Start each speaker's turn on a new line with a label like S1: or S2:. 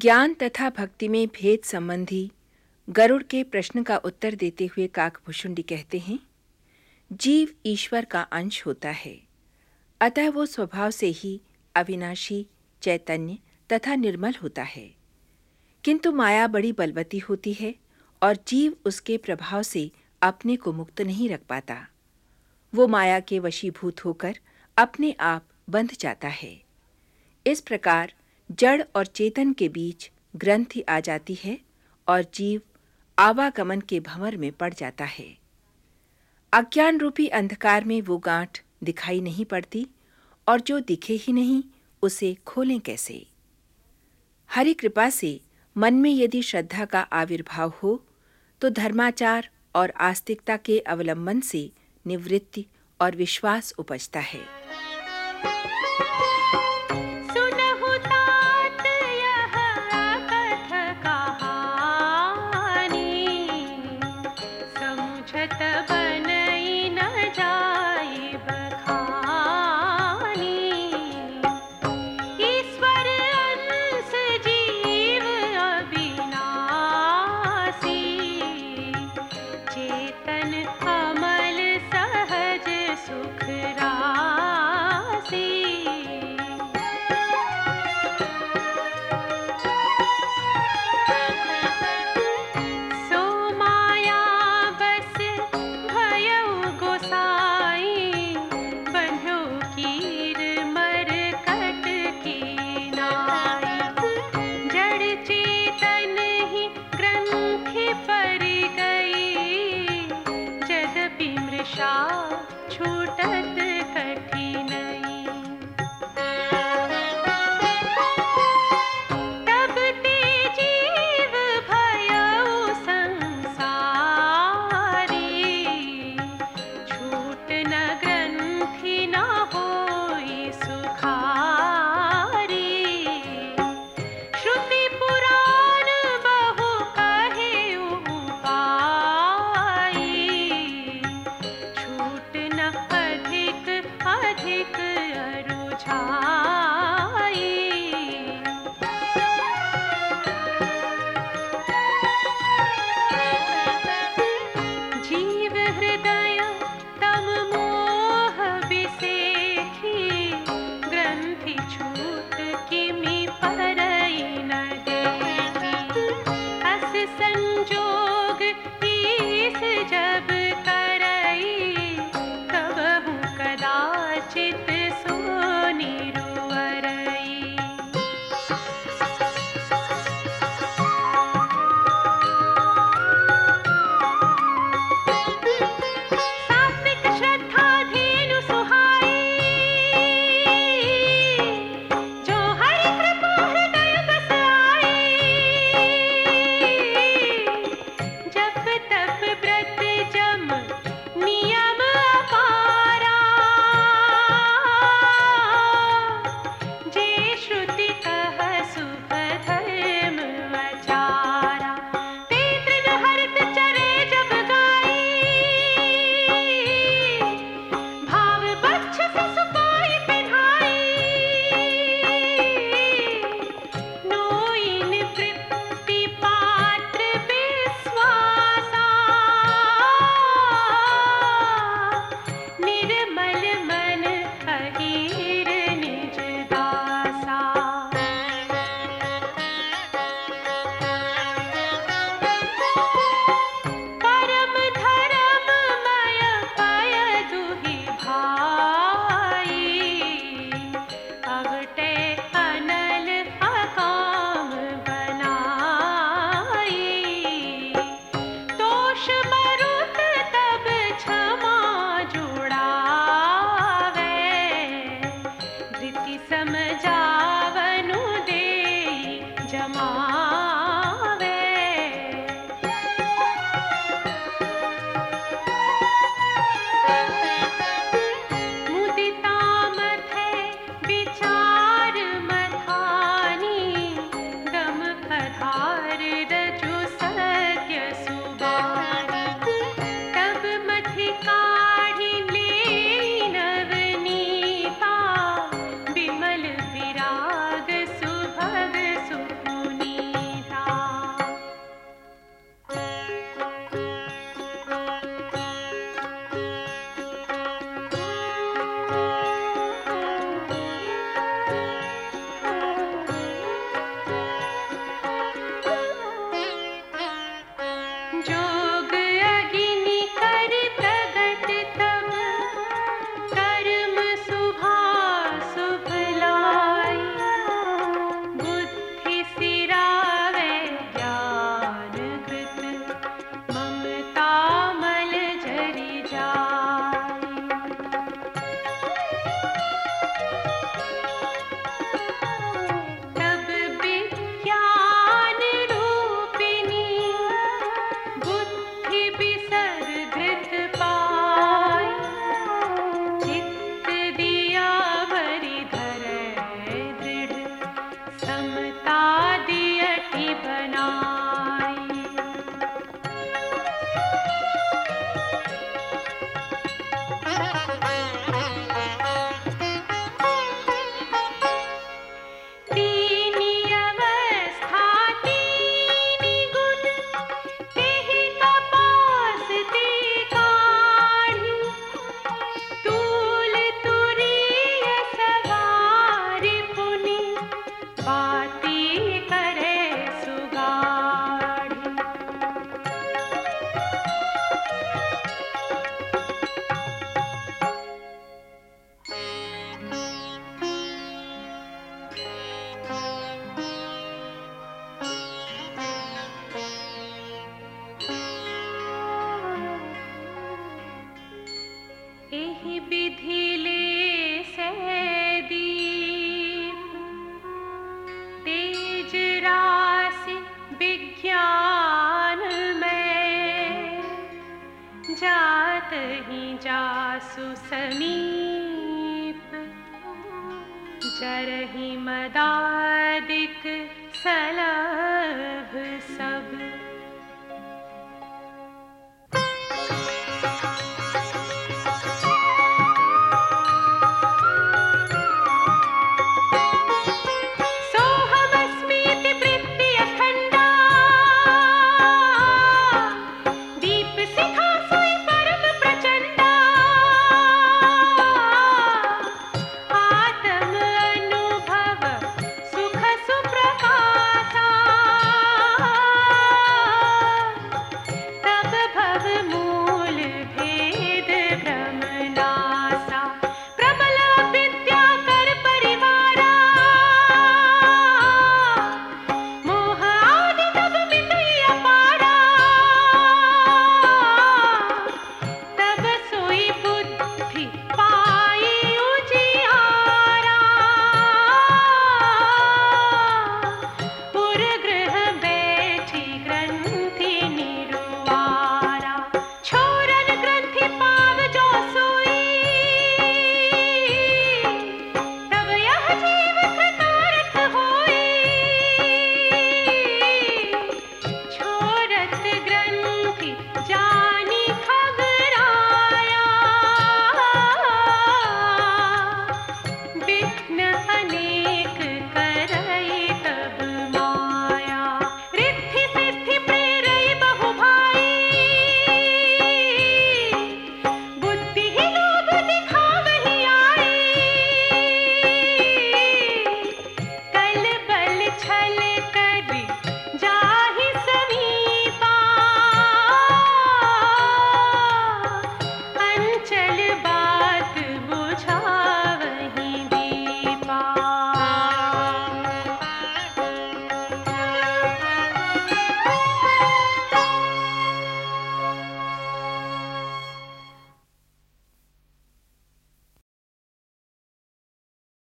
S1: ज्ञान तथा भक्ति में भेद संबंधी गरुड़ के प्रश्न का उत्तर देते हुए काकभूषुंडी कहते हैं, जीव ईश्वर का अंश होता है। अतः वो स्वभाव से ही अविनाशी, चैतन्य तथा निर्मल होता है। किंतु माया बड़ी बलवती होती है और जीव उसके प्रभाव से अपने को मुक्त नहीं रख पाता। वो माया के वशीभूत होकर अपने आप बंध जाता है। इस प्रकार जड़ और चेतन के बीच ग्रंथि आ जाती है और जीव आवागमन के भंवर में पड़ जाता है। अज्ञान रूपी अंधकार में वो गांठ दिखाई नहीं पड़ती और जो दिखे ही नहीं, उसे खोलें कैसे? हरि कृपा से मन में यदि श्रद्धा का आविर्भाव हो तो धर्माचार और आस्तिकता के अवलंबन से निवृत्ति और विश्वास उपजता है। िमृशा छूटत कठिन योग तीस जब अपना समीप जरहि मदादिक सलभ